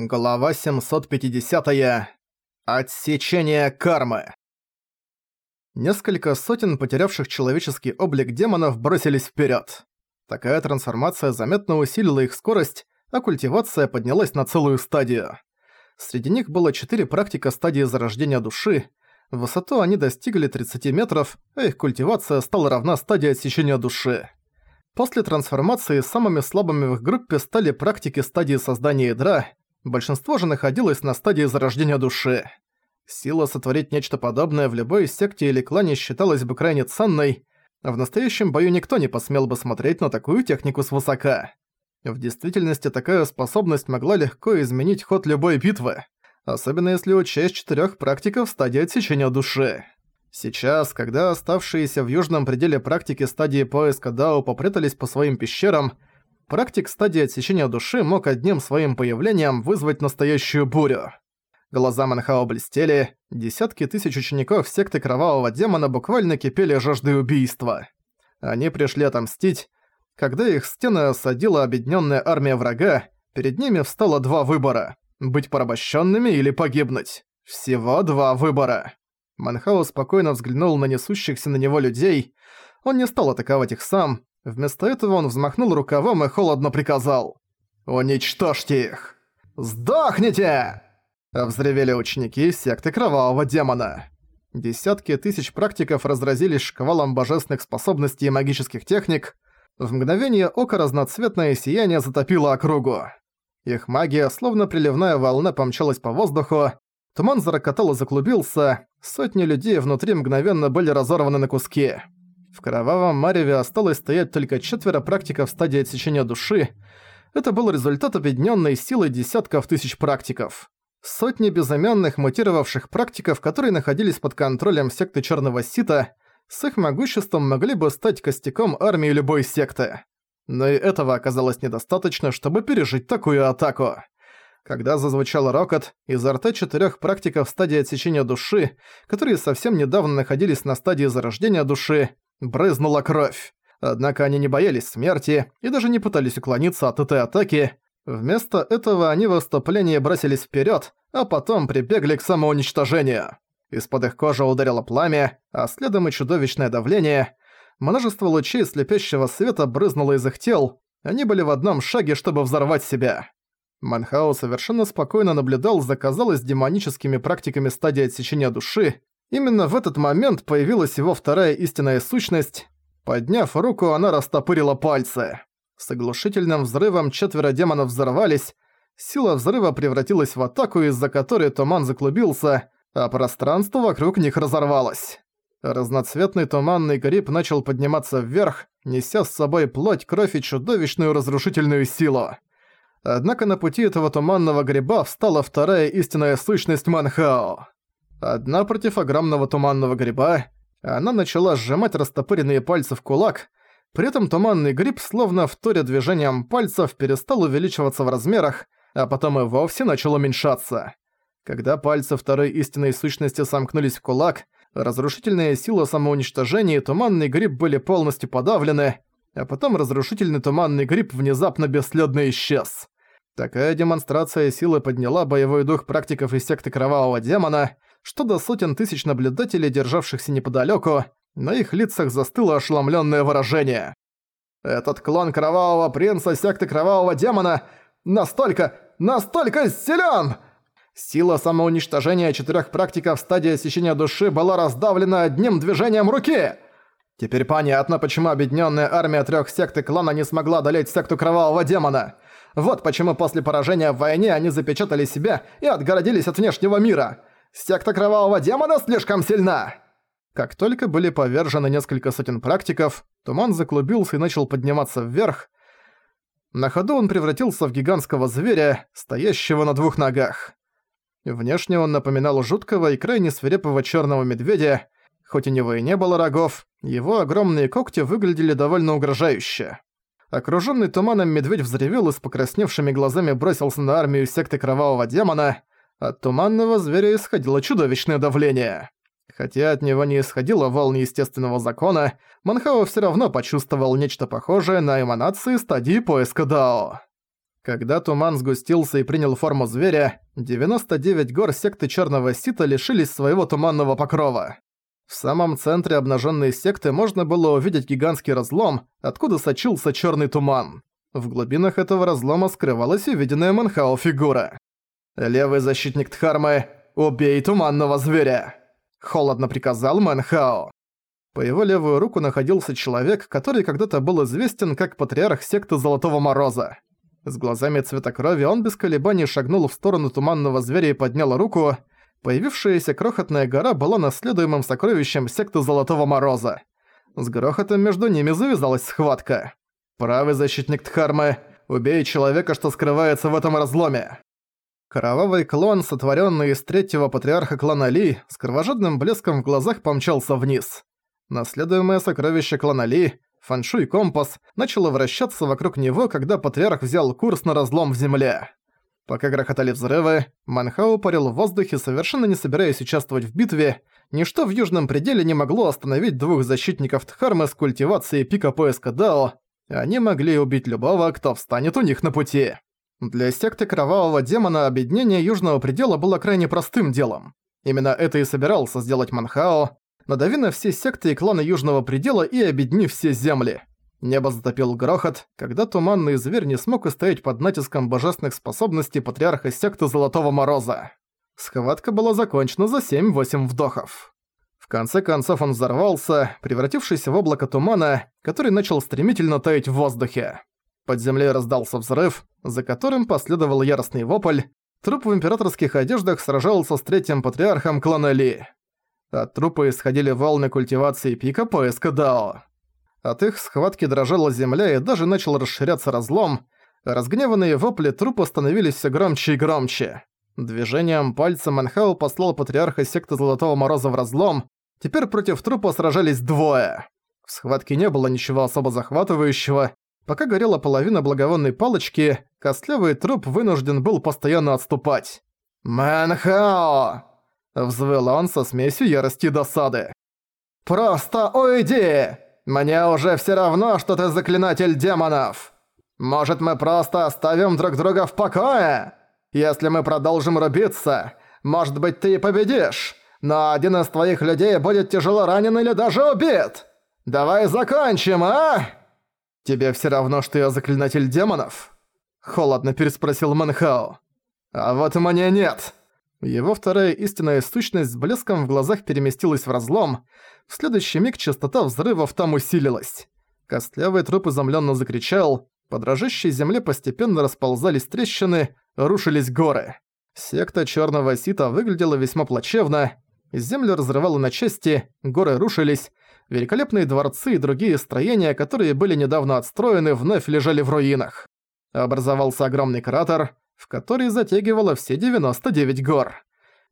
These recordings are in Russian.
Глава 750. -я. Отсечение кармы. Несколько сотен потерявших человеческий облик демонов бросились вперед. Такая трансформация заметно усилила их скорость, а культивация поднялась на целую стадию. Среди них было четыре практика стадии зарождения души. В высоту они достигли 30 метров, а их культивация стала равна стадии отсечения души. После трансформации самыми слабыми в их группе стали практики стадии создания ядра, Большинство же находилось на стадии зарождения души. Сила сотворить нечто подобное в любой секте или клане считалась бы крайне ценной, а в настоящем бою никто не посмел бы смотреть на такую технику свысока. В действительности такая способность могла легко изменить ход любой битвы, особенно если учесть четырёх практиков стадии отсечения души. Сейчас, когда оставшиеся в южном пределе практики стадии поиска Дао попрятались по своим пещерам, практик стадии отсечения души мог одним своим появлением вызвать настоящую бурю. Глаза Манхао блестели, десятки тысяч учеников секты Кровавого Демона буквально кипели жаждой убийства. Они пришли отомстить. Когда их стены осадила объединенная армия врага, перед ними встало два выбора – быть порабощенными или погибнуть. Всего два выбора. Манхао спокойно взглянул на несущихся на него людей. Он не стал атаковать их сам, Вместо этого он взмахнул рукавом и холодно приказал. «Уничтожьте их! Сдохните!» Взревели ученики секты Кровавого Демона. Десятки тысяч практиков разразились шквалом божественных способностей и магических техник. В мгновение ока разноцветное сияние затопило округу. Их магия, словно приливная волна, помчалась по воздуху. Туман зарокотал и заклубился. Сотни людей внутри мгновенно были разорваны на куски. В кровавом мареве осталось стоять только четверо практиков стадии отсечения души. Это был результат объединенной силы десятков тысяч практиков. Сотни безымянных мутировавших практиков, которые находились под контролем секты Черного Сита, с их могуществом могли бы стать костяком армии любой секты. Но и этого оказалось недостаточно, чтобы пережить такую атаку. Когда зазвучал рокот, изо рта четырёх практиков стадии отсечения души, которые совсем недавно находились на стадии зарождения души, брызнула кровь. Однако они не боялись смерти и даже не пытались уклониться от этой атаки. Вместо этого они в выступлении бросились вперед, а потом прибегли к самоуничтожению. Из-под их кожи ударило пламя, а следом и чудовищное давление. Множество лучей слепящего света брызнуло из их тел, они были в одном шаге, чтобы взорвать себя. Манхао совершенно спокойно наблюдал за, казалось, демоническими практиками стадии отсечения души, Именно в этот момент появилась его вторая истинная сущность. Подняв руку, она растопырила пальцы. С оглушительным взрывом четверо демонов взорвались, сила взрыва превратилась в атаку, из-за которой туман заклубился, а пространство вокруг них разорвалось. Разноцветный туманный гриб начал подниматься вверх, неся с собой плоть, кровь и чудовищную разрушительную силу. Однако на пути этого туманного гриба встала вторая истинная сущность Манхао. Одна против огромного туманного гриба, она начала сжимать растопыренные пальцы в кулак, при этом туманный гриб, словно вторя движением пальцев, перестал увеличиваться в размерах, а потом и вовсе начал уменьшаться. Когда пальцы второй истинной сущности сомкнулись в кулак, разрушительная сила самоуничтожения и туманный гриб были полностью подавлены, а потом разрушительный туманный гриб внезапно бесследно исчез. Такая демонстрация силы подняла боевой дух практиков из секты Кровавого Демона, что до сотен тысяч наблюдателей, державшихся неподалёку, на их лицах застыло ошеломлённое выражение. «Этот клон Кровавого Принца секты Кровавого Демона настолько, настолько силен!» Сила самоуничтожения четырёх практиков в стадии осещения души была раздавлена одним движением руки. Теперь понятно, почему объединённая армия трёх сект и клана не смогла одолеть секту Кровавого Демона. Вот почему после поражения в войне они запечатали себя и отгородились от внешнего мира. Секта Кровавого Демона слишком сильна!» Как только были повержены несколько сотен практиков, туман заклубился и начал подниматься вверх. На ходу он превратился в гигантского зверя, стоящего на двух ногах. Внешне он напоминал жуткого и крайне свирепого черного медведя, хоть у него и не было рогов, его огромные когти выглядели довольно угрожающе. Окруженный туманом медведь взревел и с покрасневшими глазами бросился на армию секты Кровавого Демона. От туманного зверя исходило чудовищное давление. Хотя от него не исходило волн естественного закона, Манхао всё равно почувствовал нечто похожее на эманации стадии поиска Дао. Когда туман сгустился и принял форму зверя, 99 гор секты Черного Сита лишились своего туманного покрова. В самом центре обнаженной секты можно было увидеть гигантский разлом, откуда сочился черный туман. В глубинах этого разлома скрывалась увиденная Манхао фигура. «Левый защитник Дхармы, убей туманного зверя!» Холодно приказал Манхао. По его левую руку находился человек, который когда-то был известен как патриарх секты Золотого Мороза. С глазами цвета крови он без колебаний шагнул в сторону туманного зверя и поднял руку, Появившаяся крохотная гора была наследуемым сокровищем секты Золотого Мороза. С грохотом между ними завязалась схватка. «Правый защитник Дхармы, убей человека, что скрывается в этом разломе!» Кровавый клон, сотворенный из третьего патриарха клана Ли, с кровожадным блеском в глазах помчался вниз. Наследуемое сокровище клана Ли, фаншуй компас, начало вращаться вокруг него, когда патриарх взял курс на разлом в земле. Пока грохотали взрывы, Манхау парил в воздухе, совершенно не собираясь участвовать в битве, ничто в Южном пределе не могло остановить двух защитников Дхармы с культивацией пика поиска Дао, они могли убить любого, кто встанет у них на пути. Для секты Кровавого Демона объединение Южного Предела было крайне простым делом. Именно это и собирался сделать Манхао, надави на все секты и кланы Южного Предела и объедини все земли. Небо затопил грохот, когда туманный зверь не смог устоять под натиском божественных способностей патриарха секты Золотого Мороза. Схватка была закончена за 7-8 вдохов. В конце концов он взорвался, превратившись в облако тумана, который начал стремительно таять в воздухе. Под землей раздался взрыв, за которым последовал яростный вопль. Труп в императорских одеждах сражался с третьим патриархом клана Ли. От трупа исходили волны культивации пика поиска Дао. От их схватки дрожала земля и даже начал расширяться разлом. Разгневанные вопли трупа становились все громче и громче. Движением пальца Манхау послал патриарха секты Золотого Мороза в разлом. Теперь против трупа сражались двое. В схватке не было ничего особо захватывающего. Пока горела половина благовонной палочки, костлявый труп вынужден был постоянно отступать. «Манхао!» – взвыл он со смесью ярости и досады. «Просто уйди!» Мне уже все равно, что ты заклинатель демонов. Может, мы просто оставим друг друга в покое? Если мы продолжим рубиться, может быть, ты и победишь, но один из твоих людей будет тяжело ранен или даже убит. Давай закончим, а? Тебе все равно, что я заклинатель демонов? Холодно переспросил Манхао. А вот мне нет. Его вторая истинная сущность с блеском в глазах переместилась в разлом, в следующий миг частота взрывов там усилилась. Костлявый труп изумленно закричал, по дрожащей земле постепенно расползались трещины, рушились горы. Секта Черного Сита выглядела весьма плачевно, землю разрывало на части, горы рушились, великолепные дворцы и другие строения, которые были недавно отстроены, вновь лежали в руинах. Образовался огромный кратер, в который затягивало все 99 гор.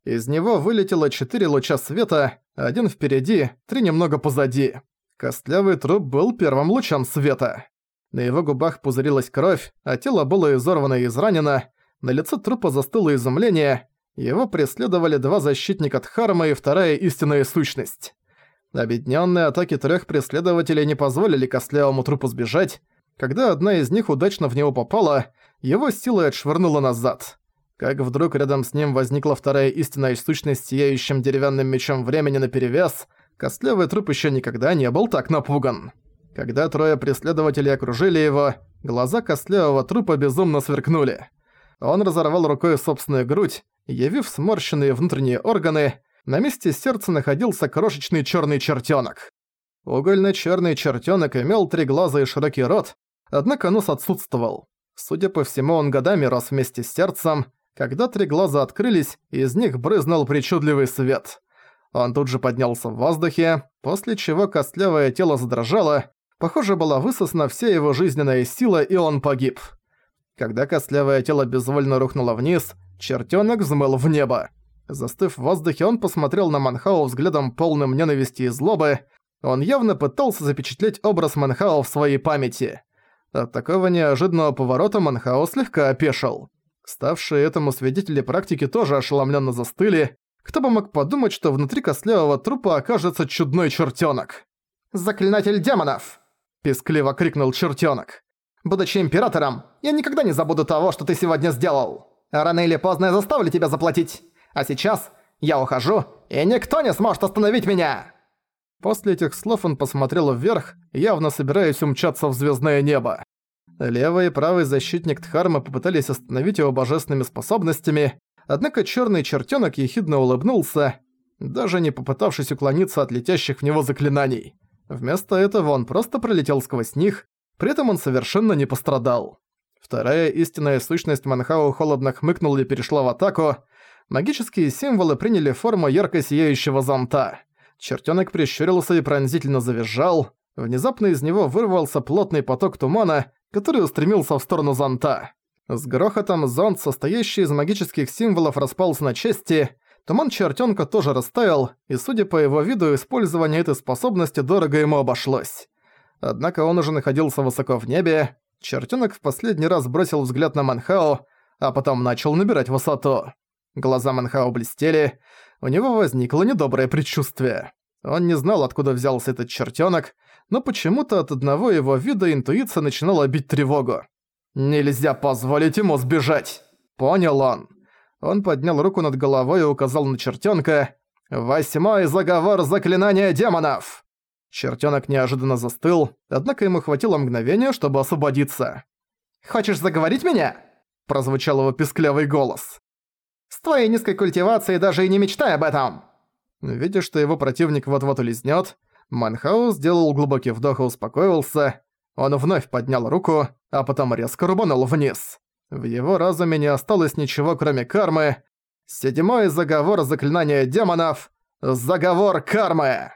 Из него вылетело четыре луча света, один впереди, три немного позади. Костлявый труп был первым лучом света. На его губах пузырилась кровь, а тело было изорвано и изранено. На лице трупа застыло изумление. Его преследовали два защитника Дхарма и вторая истинная сущность. Объединённые атаки трёх преследователей не позволили костлявому трупу сбежать. Когда одна из них удачно в него попала, его силой отшвырнула назад. Как вдруг рядом с ним возникла вторая истинная сущность сияющим деревянным мечом времени наперевес, костлявый труп еще никогда не был так напуган. Когда трое преследователей окружили его, глаза костлявого трупа безумно сверкнули. Он разорвал рукой собственную грудь, явив сморщенные внутренние органы, на месте сердца находился крошечный черный чертенок. Угольно-черный чертенок имел три глаза и широкий рот, однако нос отсутствовал. Судя по всему, он годами рос вместе с сердцем, когда три глаза открылись, из них брызнул причудливый свет. Он тут же поднялся в воздухе, после чего костлявое тело задрожало, похоже, была высосана вся его жизненная сила, и он погиб. Когда костлявое тело безвольно рухнуло вниз, чертёнок взмыл в небо. Застыв в воздухе, он посмотрел на Манхао взглядом полным ненависти и злобы. Он явно пытался запечатлеть образ Манхао в своей памяти. От такого неожиданного поворота Манхао слегка опешил. Ставшие этому свидетели практики тоже ошеломленно застыли. Кто бы мог подумать, что внутри костлявого трупа окажется чудной чертенок. «Заклинатель демонов!» – пескливо крикнул чертенок. Будучи императором, я никогда не забуду того, что ты сегодня сделал. Рано или поздно я заставлю тебя заплатить. А сейчас я ухожу, и никто не сможет остановить меня!» После этих слов он посмотрел вверх, явно собираясь умчаться в звездное небо. Левый и правый защитник Дхармы попытались остановить его божественными способностями, однако черный чертенок ехидно улыбнулся, даже не попытавшись уклониться от летящих в него заклинаний. Вместо этого он просто пролетел сквозь них, при этом он совершенно не пострадал. Вторая истинная сущность Манхау холодно хмыкнула и перешла в атаку. Магические символы приняли форму ярко сияющего зонта. Чертёнок прищурился и пронзительно завизжал. Внезапно из него вырвался плотный поток тумана, который устремился в сторону зонта. С грохотом зонт, состоящий из магических символов, распался на части. Туман чертёнка тоже растаял, и судя по его виду, использование этой способности дорого ему обошлось. Однако он уже находился высоко в небе. Чертёнок в последний раз бросил взгляд на Манхао, а потом начал набирать высоту. Глаза Манхао блестели, у него возникло недоброе предчувствие. Он не знал, откуда взялся этот чертёнок, но почему-то от одного его вида интуиция начинала бить тревогу. «Нельзя позволить ему сбежать!» Понял он. Он поднял руку над головой и указал на чертёнка. «Восьмой заговор заклинания демонов!» Чертёнок неожиданно застыл, однако ему хватило мгновения, чтобы освободиться. «Хочешь заговорить меня?» – прозвучал его писклявый голос. «С твоей низкой культивацией даже и не мечтай об этом!» Видя, что его противник вот-вот улизнёт, Манхаус сделал глубокий вдох и успокоился. Он вновь поднял руку, а потом резко рубанул вниз. В его разуме не осталось ничего, кроме кармы. Седьмой заговор заклинания демонов – заговор кармы!